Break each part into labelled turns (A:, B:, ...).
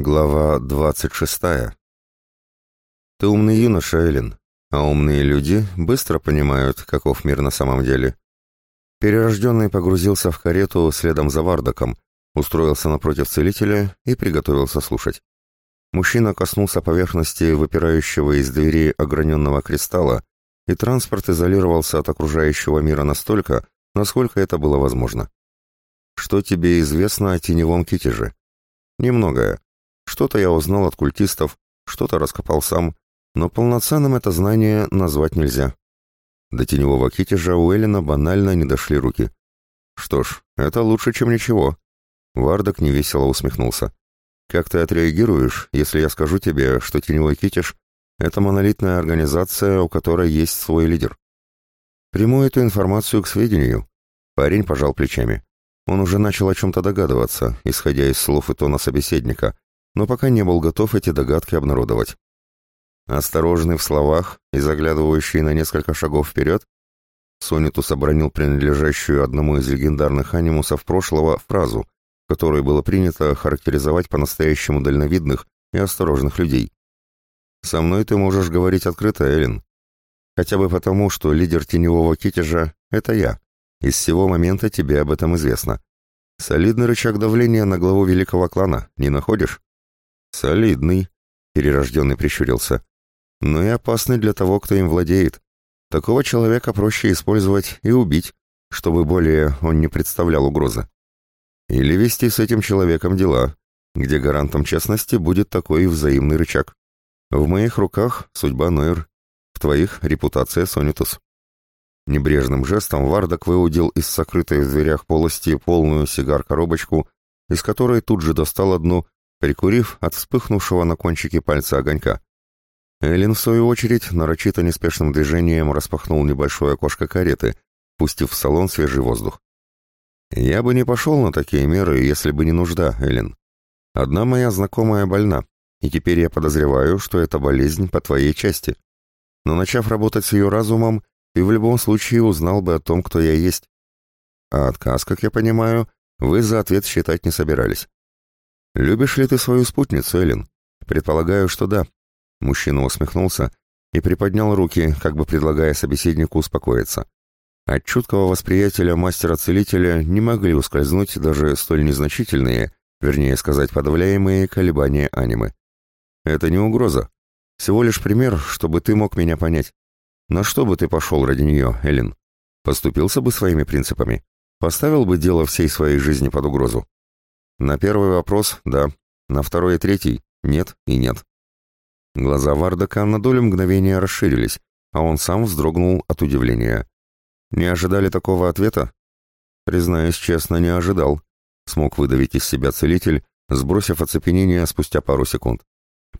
A: Глава двадцать шестая. Ты умный юноша, Эллен, а умные люди быстро понимают, каков мир на самом деле. Перерожденный погрузился в карету следом за Вардаком, устроился напротив целителя и приготовился слушать. Мужчина коснулся поверхности выпирающего из двери ограненного кристалла, и транспорт изолировался от окружающего мира настолько, насколько это было возможно. Что тебе известно о теневом китеже? Немногое. Что-то я узнал от культистов, что-то раскопал сам, но полноценным это знание назвать нельзя. До теневого китежа у Эллина банально не дошли руки. Что ж, это лучше, чем ничего. Вардак невесело усмехнулся. Как ты отреагируешь, если я скажу тебе, что теневой китеж — это монолитная организация, у которой есть свой лидер? Приму эту информацию к сведению. Парень пожал плечами. Он уже начал о чем-то догадываться, исходя из слов и тона собеседника, но пока не был готов эти догадки обнародовать. Осторожный в словах и заглядывающий на несколько шагов вперед, Сонитус обронил принадлежащую одному из легендарных анимусов прошлого фразу, которой было принято характеризовать по-настоящему дальновидных и осторожных людей. «Со мной ты можешь говорить открыто, Эллен. Хотя бы потому, что лидер теневого китежа — это я. Из всего момента тебе об этом известно. Солидный рычаг давления на главу великого клана, не находишь?» «Солидный», — перерожденный прищурился. «Но и опасный для того, кто им владеет. Такого человека проще использовать и убить, чтобы более он не представлял угрозы. Или вести с этим человеком дела, где гарантом честности будет такой взаимный рычаг. В моих руках судьба Нойр, в твоих — репутация Сонитус». Небрежным жестом Вардак выудил из сокрытой в дверях полости полную сигар-коробочку, из которой тут же достал одну прикурив от вспыхнувшего на кончике пальца огонька. Эллен, в свою очередь, нарочито неспешным движением распахнул небольшое окошко кареты, пустив в салон свежий воздух. «Я бы не пошел на такие меры, если бы не нужда, Эллен. Одна моя знакомая больна, и теперь я подозреваю, что это болезнь по твоей части. Но начав работать с ее разумом, ты в любом случае узнал бы о том, кто я есть. А отказ, как я понимаю, вы за ответ считать не собирались. «Любишь ли ты свою спутницу, Эллен?» «Предполагаю, что да». Мужчина усмехнулся и приподнял руки, как бы предлагая собеседнику успокоиться. От чуткого восприятия мастера-целителя не могли ускользнуть даже столь незначительные, вернее сказать, подавляемые колебания анимы. «Это не угроза. Всего лишь пример, чтобы ты мог меня понять. На что бы ты пошел ради нее, Эллен? Поступился бы своими принципами? Поставил бы дело всей своей жизни под угрозу?» На первый вопрос – да. На второй и третий – нет и нет. Глаза Вардака на долю мгновения расширились, а он сам вздрогнул от удивления. «Не ожидали такого ответа?» «Признаюсь честно, не ожидал», — смог выдавить из себя целитель, сбросив оцепенение спустя пару секунд.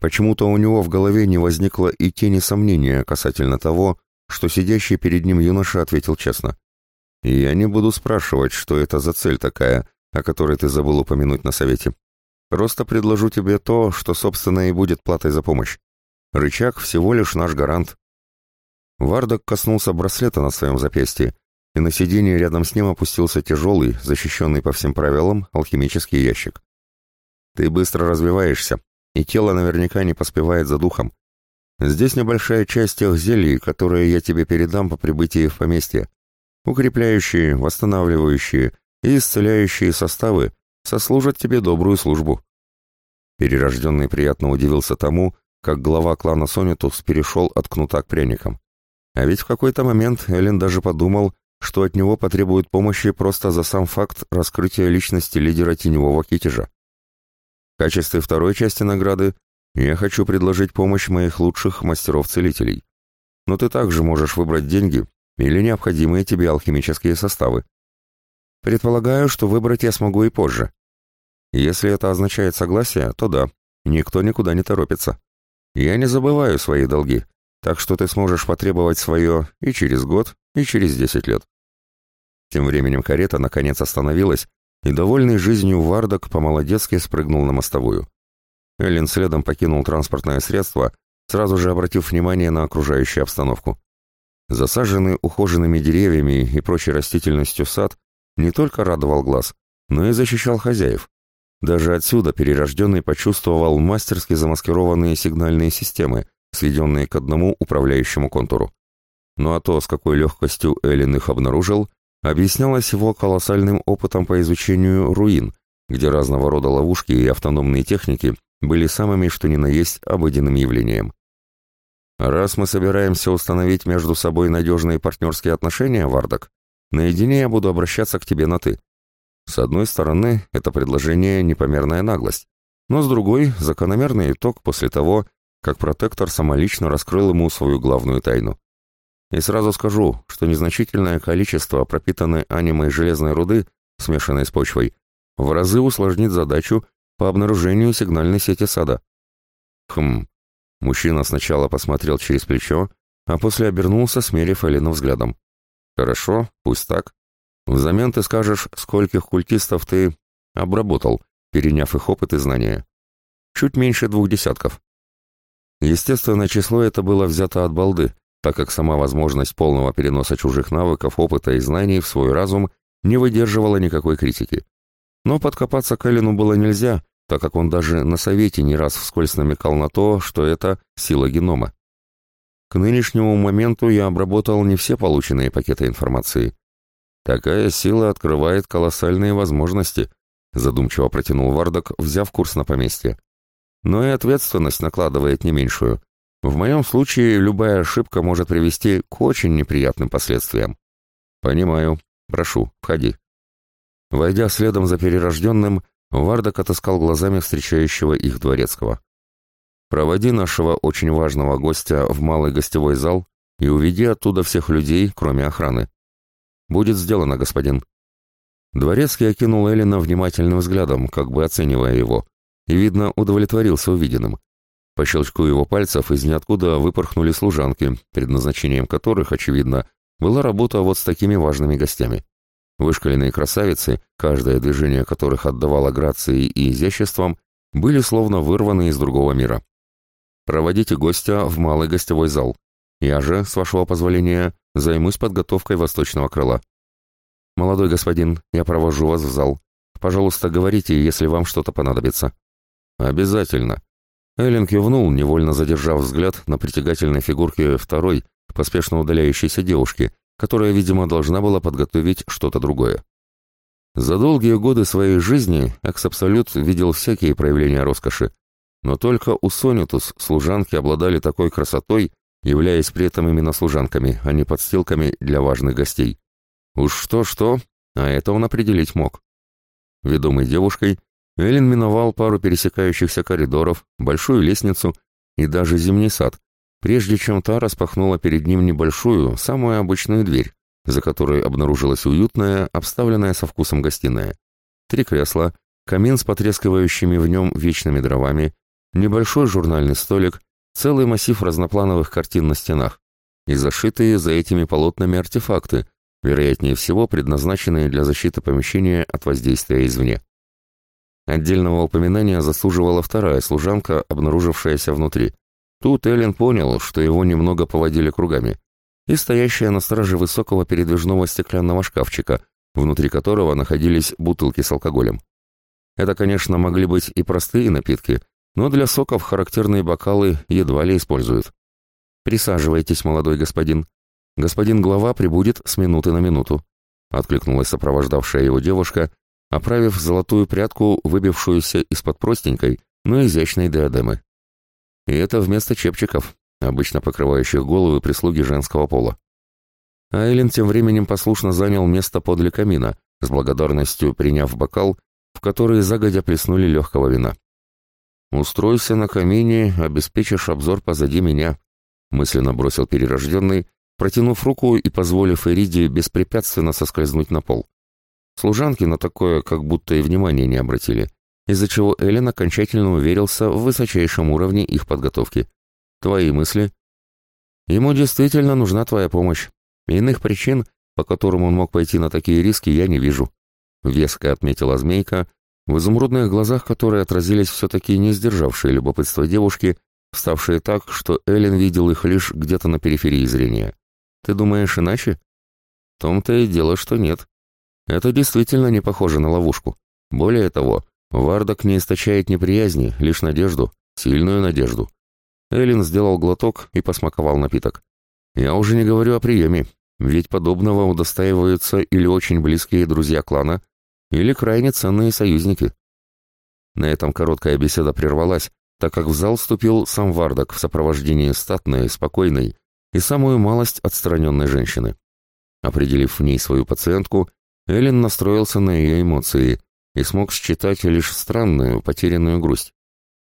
A: Почему-то у него в голове не возникло и тени сомнения касательно того, что сидящий перед ним юноша ответил честно. «Я не буду спрашивать, что это за цель такая, о которой ты забыл упомянуть на совете. Просто предложу тебе то, что, собственно, и будет платой за помощь. Рычаг всего лишь наш гарант. Вардак коснулся браслета на своем запястье, и на сиденье рядом с ним опустился тяжелый, защищенный по всем правилам, алхимический ящик. Ты быстро развиваешься, и тело наверняка не поспевает за духом. Здесь небольшая часть тех зелий, которые я тебе передам по прибытии в поместье. Укрепляющие, восстанавливающие, и исцеляющие составы сослужат тебе добрую службу». Перерожденный приятно удивился тому, как глава клана Сонитус перешел от кнута к пряникам. А ведь в какой-то момент Эллен даже подумал, что от него потребует помощи просто за сам факт раскрытия личности лидера теневого китежа. В качестве второй части награды я хочу предложить помощь моих лучших мастеров-целителей. Но ты также можешь выбрать деньги или необходимые тебе алхимические составы. Предполагаю, что выбрать я смогу и позже. Если это означает согласие, то да, никто никуда не торопится. Я не забываю свои долги, так что ты сможешь потребовать свое и через год, и через десять лет. Тем временем карета наконец остановилась, и довольный жизнью Вардок по-молодецки спрыгнул на мостовую. Эллен следом покинул транспортное средство, сразу же обратив внимание на окружающую обстановку. Засаженный ухоженными деревьями и прочей растительностью сад не только радовал глаз, но и защищал хозяев. Даже отсюда перерожденный почувствовал мастерски замаскированные сигнальные системы, сведенные к одному управляющему контуру. Ну а то, с какой легкостью Эллен их обнаружил, объяснялось его колоссальным опытом по изучению руин, где разного рода ловушки и автономные техники были самыми что ни на есть обыденным явлением. «Раз мы собираемся установить между собой надежные партнерские отношения, Вардак, наедине я буду обращаться к тебе на «ты». С одной стороны, это предложение непомерная наглость, но с другой – закономерный итог после того, как протектор самолично раскрыл ему свою главную тайну. И сразу скажу, что незначительное количество пропитанной анимой железной руды, смешанной с почвой, в разы усложнит задачу по обнаружению сигнальной сети сада. Хм. Мужчина сначала посмотрел через плечо, а после обернулся, смерив Элину взглядом. Хорошо, пусть так. Взамен ты скажешь, скольких культистов ты обработал, переняв их опыт и знания. Чуть меньше двух десятков. Естественно, число это было взято от балды, так как сама возможность полного переноса чужих навыков, опыта и знаний в свой разум не выдерживала никакой критики. Но подкопаться к Эллину было нельзя, так как он даже на совете не раз вскользь намекал на то, что это сила генома. К нынешнему моменту я обработал не все полученные пакеты информации. Такая сила открывает колоссальные возможности, задумчиво протянул Вардак, взяв курс на поместье. Но и ответственность накладывает не меньшую. В моем случае любая ошибка может привести к очень неприятным последствиям. Понимаю. Прошу, входи. Войдя следом за перерожденным, Вардак отыскал глазами встречающего их дворецкого. «Проводи нашего очень важного гостя в малый гостевой зал и уведи оттуда всех людей, кроме охраны». «Будет сделано, господин». Дворецкий окинул Эллина внимательным взглядом, как бы оценивая его, и, видно, удовлетворился увиденным. По щелчку его пальцев из ниоткуда выпорхнули служанки, предназначением которых, очевидно, была работа вот с такими важными гостями. Вышкаленные красавицы, каждое движение которых отдавало грацией и изяществом, были словно вырваны из другого мира. «Проводите гостя в малый гостевой зал. Я же, с вашего позволения, займусь подготовкой восточного крыла». «Молодой господин, я провожу вас в зал. Пожалуйста, говорите, если вам что-то понадобится». «Обязательно». Эллен кивнул, невольно задержав взгляд на притягательной фигурке второй, поспешно удаляющейся девушки, которая, видимо, должна была подготовить что-то другое. За долгие годы своей жизни Экс-Абсолют видел всякие проявления роскоши, но только у Сонитус служанки обладали такой красотой, являясь при этом именно служанками, а не подстилками для важных гостей. Уж что-что, а это он определить мог. Ведомый девушкой, Эллен миновал пару пересекающихся коридоров, большую лестницу и даже зимний сад, прежде чем та распахнула перед ним небольшую, самую обычную дверь, за которой обнаружилась уютная, обставленная со вкусом гостиная. Три кресла, камин с потрескивающими в нем вечными дровами, небольшой журнальный столик, целый массив разноплановых картин на стенах и зашитые за этими полотнами артефакты, вероятнее всего предназначенные для защиты помещения от воздействия извне. Отдельного упоминания заслуживала вторая служанка, обнаружившаяся внутри – Тут Эллен понял, что его немного поводили кругами, и стоящая на страже высокого передвижного стеклянного шкафчика, внутри которого находились бутылки с алкоголем. Это, конечно, могли быть и простые напитки, но для соков характерные бокалы едва ли используют. «Присаживайтесь, молодой господин. Господин глава прибудет с минуты на минуту», — откликнулась сопровождавшая его девушка, оправив золотую прядку, выбившуюся из-под простенькой, но изящной диадемы. И это вместо чепчиков, обычно покрывающих головы прислуги женского пола. Айлен тем временем послушно занял место подле камина, с благодарностью приняв бокал, в который загодя плеснули легкого вина. «Устройся на камине, обеспечишь обзор позади меня», мысленно бросил перерожденный, протянув руку и позволив Эриде беспрепятственно соскользнуть на пол. Служанки на такое как будто и внимания не обратили из-за чего Эллен окончательно уверился в высочайшем уровне их подготовки. Твои мысли? Ему действительно нужна твоя помощь. Иных причин, по которым он мог пойти на такие риски, я не вижу. Веско отметила змейка, в изумрудных глазах которой отразились все-таки не сдержавшие любопытство девушки, ставшие так, что Эллен видел их лишь где-то на периферии зрения. Ты думаешь иначе? В том-то и дело, что нет. Это действительно не похоже на ловушку. Более того, Вардак не источает неприязни, лишь надежду, сильную надежду. Эллен сделал глоток и посмаковал напиток. Я уже не говорю о приеме, ведь подобного удостаиваются или очень близкие друзья клана, или крайне ценные союзники. На этом короткая беседа прервалась, так как в зал вступил сам Вардак в сопровождении статной, спокойной и самую малость отстраненной женщины. Определив в ней свою пациентку, Эллен настроился на ее эмоции и смог считать лишь странную, потерянную грусть.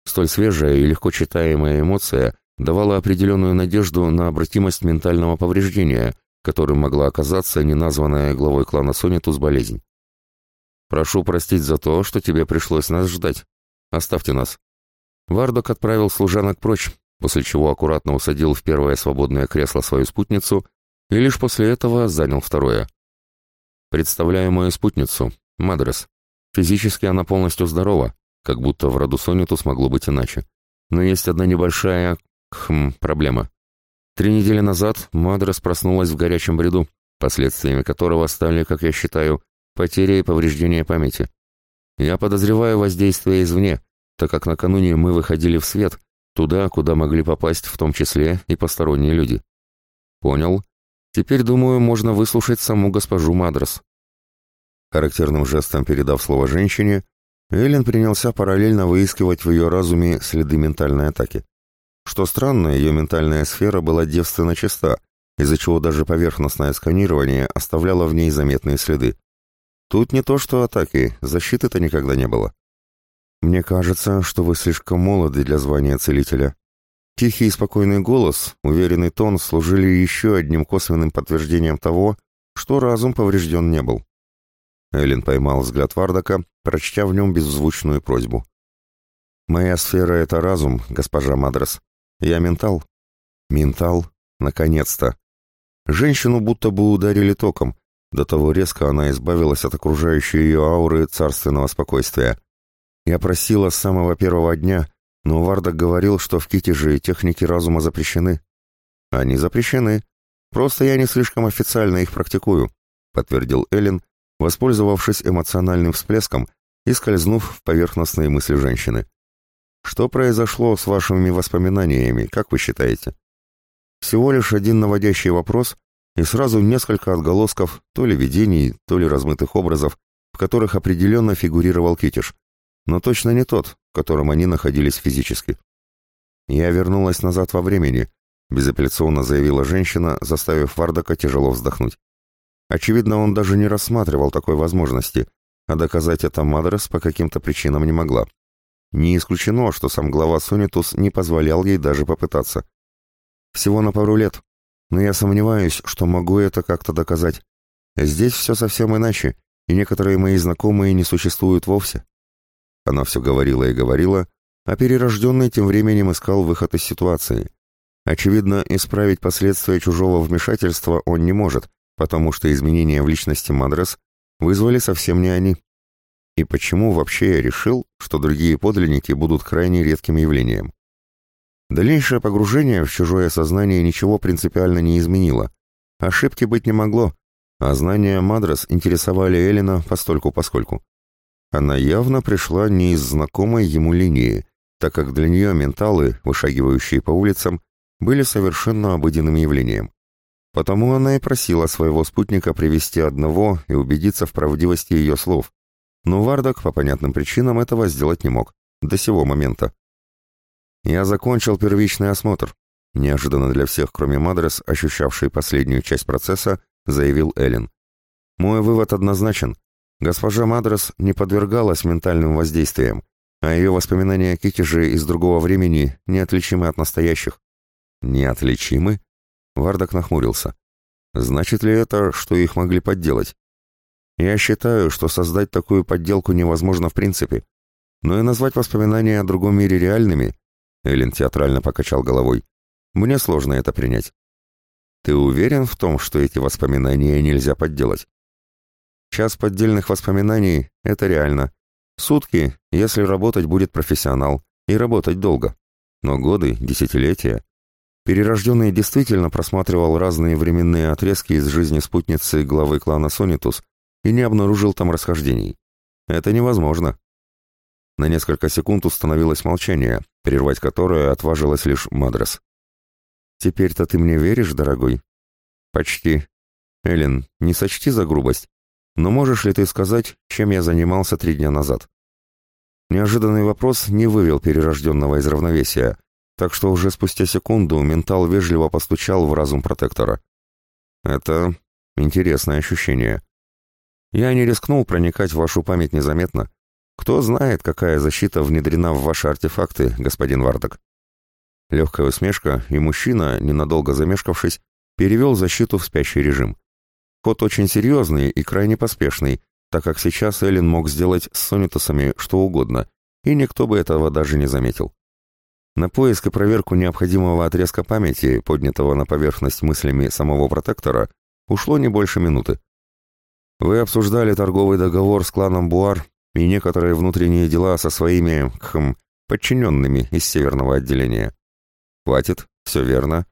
A: Столь свежая и легко читаемая эмоция давала определенную надежду на обратимость ментального повреждения, которым могла оказаться неназванная главой клана Сонитус болезнь. «Прошу простить за то, что тебе пришлось нас ждать. Оставьте нас». Вардок отправил служанок прочь, после чего аккуратно усадил в первое свободное кресло свою спутницу и лишь после этого занял второе. Представляю мою спутницу, Мадрес. Физически она полностью здорова, как будто в роду Сониту смогло быть иначе. Но есть одна небольшая, хм, проблема. Три недели назад Мадрес проснулась в горячем бреду, последствиями которого стали, как я считаю, потеря и повреждение памяти. Я подозреваю воздействие извне, так как накануне мы выходили в свет, туда, куда могли попасть в том числе и посторонние люди. Понял. Теперь, думаю, можно выслушать саму госпожу Мадрос. Характерным жестом передав слово женщине, Эллен принялся параллельно выискивать в ее разуме следы ментальной атаки. Что странно, ее ментальная сфера была девственно чиста, из-за чего даже поверхностное сканирование оставляло в ней заметные следы. Тут не то что атаки, защиты-то никогда не было. «Мне кажется, что вы слишком молоды для звания целителя», Тихий и спокойный голос, уверенный тон служили еще одним косвенным подтверждением того, что разум поврежден не был. Эллен поймал взгляд Вардака, прочтя в нем беззвучную просьбу. «Моя сфера — это разум, госпожа Мадрес. Я ментал». «Ментал? Наконец-то!» Женщину будто бы ударили током. До того резко она избавилась от окружающей ее ауры царственного спокойствия. Я просила с самого первого дня, но Вардак говорил, что в Китеже техники разума запрещены. Они запрещены. Просто я не слишком официально их практикую, подтвердил Эллен, воспользовавшись эмоциональным всплеском и скользнув в поверхностные мысли женщины. Что произошло с вашими воспоминаниями, как вы считаете? Всего лишь один наводящий вопрос и сразу несколько отголосков то ли видений, то ли размытых образов, в которых определенно фигурировал Китиш, но точно не тот, в котором они находились физически. «Я вернулась назад во времени», — безапелляционно заявила женщина, заставив Вардака тяжело вздохнуть. Очевидно, он даже не рассматривал такой возможности, а доказать это Мадрес по каким-то причинам не могла. Не исключено, что сам глава Сонитус не позволял ей даже попытаться. Всего на пару лет, но я сомневаюсь, что могу это как-то доказать. Здесь все совсем иначе, и некоторые мои знакомые не существуют вовсе. Она все говорила и говорила, а перерожденный тем временем искал выход из ситуации. Очевидно, исправить последствия чужого вмешательства он не может, потому что изменения в личности Мадрес вызвали совсем не они. И почему вообще я решил, что другие подлинники будут крайне редким явлением? Дальнейшее погружение в чужое сознание ничего принципиально не изменило. Ошибки быть не могло, а знания Мадрес интересовали Эллина постольку-поскольку. Она явно пришла не из знакомой ему линии, так как для нее менталы, вышагивающие по улицам, были совершенно обыденным явлением. Потому она и просила своего спутника привести одного и убедиться в правдивости ее слов. Но Вардак по понятным причинам этого сделать не мог. До сего момента. «Я закончил первичный осмотр», — неожиданно для всех, кроме Мадрес, ощущавшей последнюю часть процесса, заявил Эллен. «Мой вывод однозначен. Госпожа Мадрес не подвергалась ментальным воздействиям, а ее воспоминания о Китеже из другого времени неотличимы от настоящих. Неотличимы? Вардак нахмурился. Значит ли это, что их могли подделать? Я считаю, что создать такую подделку невозможно в принципе. Но и назвать воспоминания о другом мире реальными, Эллен театрально покачал головой, мне сложно это принять. Ты уверен в том, что эти воспоминания нельзя подделать? Час поддельных воспоминаний — это реально. Сутки, если работать будет профессионал, и работать долго. Но годы, десятилетия. Перерожденный действительно просматривал разные временные отрезки из жизни спутницы главы клана Сонитус и не обнаружил там расхождений. Это невозможно. На несколько секунд установилось молчание, прервать которое отважилась лишь Мадрес. «Теперь-то ты мне веришь, дорогой?» «Почти. Эллен, не сочти за грубость, но можешь ли ты сказать, чем я занимался три дня назад?» Неожиданный вопрос не вывел перерожденного из равновесия, так что уже спустя секунду ментал вежливо постучал в разум протектора. «Это интересное ощущение. Я не рискнул проникать в вашу память незаметно. Кто знает, какая защита внедрена в ваши артефакты, господин Вардак?» Легкая усмешка, и мужчина, ненадолго замешкавшись, перевел защиту в спящий режим. Ход очень серьезный и крайне поспешный, так как сейчас Эллен мог сделать с Сонитусами что угодно, и никто бы этого даже не заметил. На поиск и проверку необходимого отрезка памяти, поднятого на поверхность мыслями самого протектора, ушло не больше минуты. Вы обсуждали торговый договор с кланом Буар и некоторые внутренние дела со своими, хм, подчиненными из северного отделения. Хватит, все верно.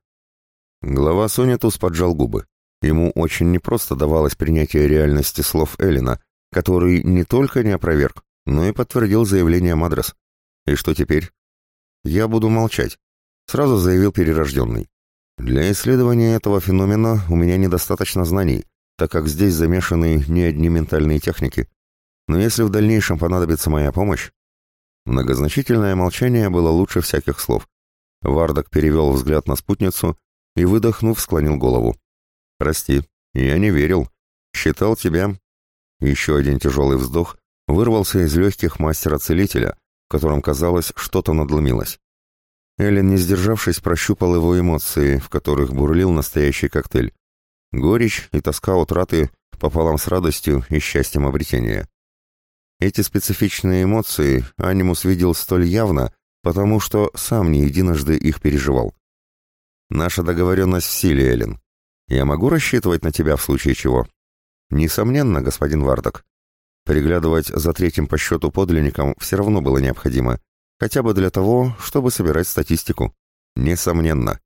A: Глава Сонитус поджал губы. Ему очень непросто давалось принятие реальности слов Эллина, который не только не опроверг, но и подтвердил заявление Мадрес. И что теперь? Я буду молчать, сразу заявил перерожденный. Для исследования этого феномена у меня недостаточно знаний, так как здесь замешаны не одни ментальные техники. Но если в дальнейшем понадобится моя помощь... Многозначительное молчание было лучше всяких слов. Вардак перевел взгляд на спутницу и, выдохнув, склонил голову. «Прости, я не верил. Считал тебя...» Еще один тяжелый вздох вырвался из легких мастера-целителя, в котором, казалось, что-то надломилось. Эллен, не сдержавшись, прощупал его эмоции, в которых бурлил настоящий коктейль. Горечь и тоска утраты пополам с радостью и счастьем обретения. Эти специфичные эмоции Анимус видел столь явно, потому что сам не единожды их переживал. «Наша договоренность в силе, Эллен. Я могу рассчитывать на тебя в случае чего?» «Несомненно, господин Вардак. Приглядывать за третьим по счету подлинником все равно было необходимо, хотя бы для того, чтобы собирать статистику. Несомненно».